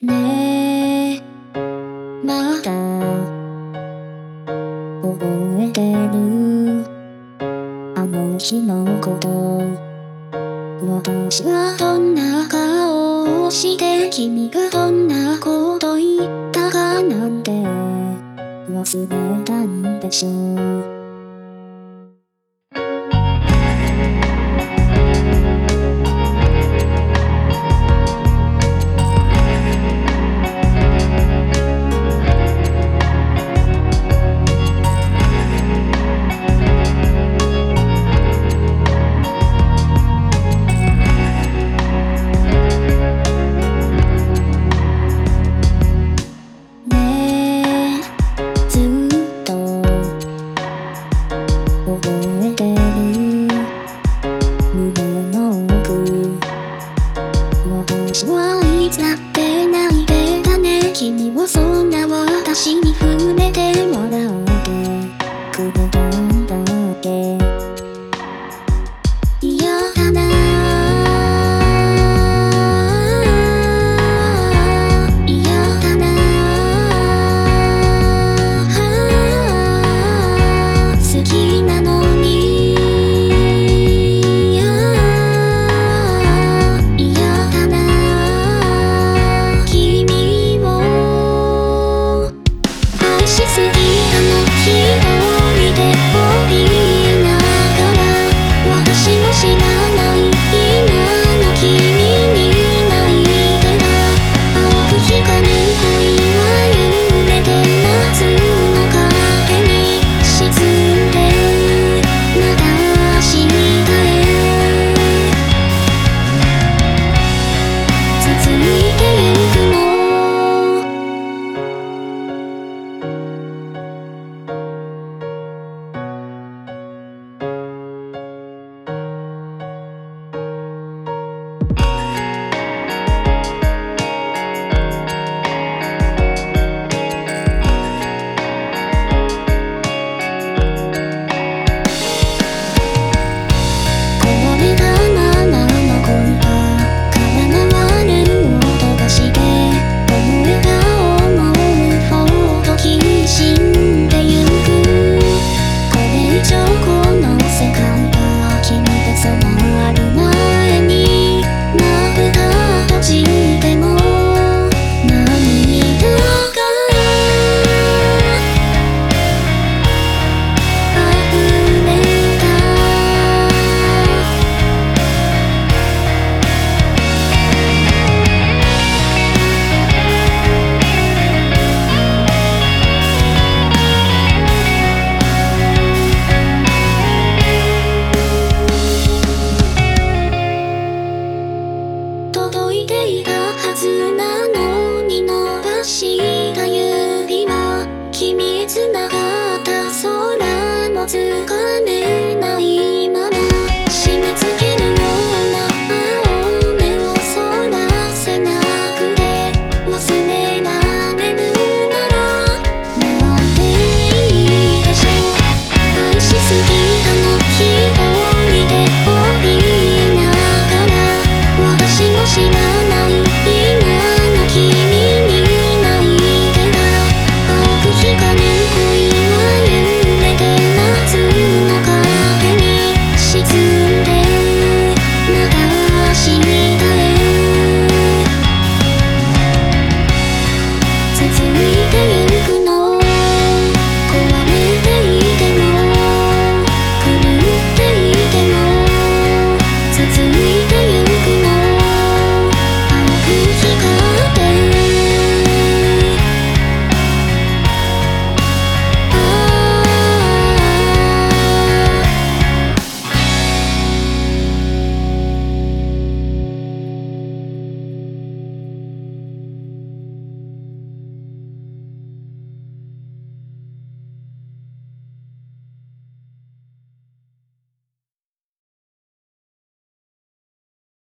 ねえ。まだ覚えてる？あの日のこと。私はどんな顔をして君がどんなこと言ったかなんて忘れたんでしょう。星你」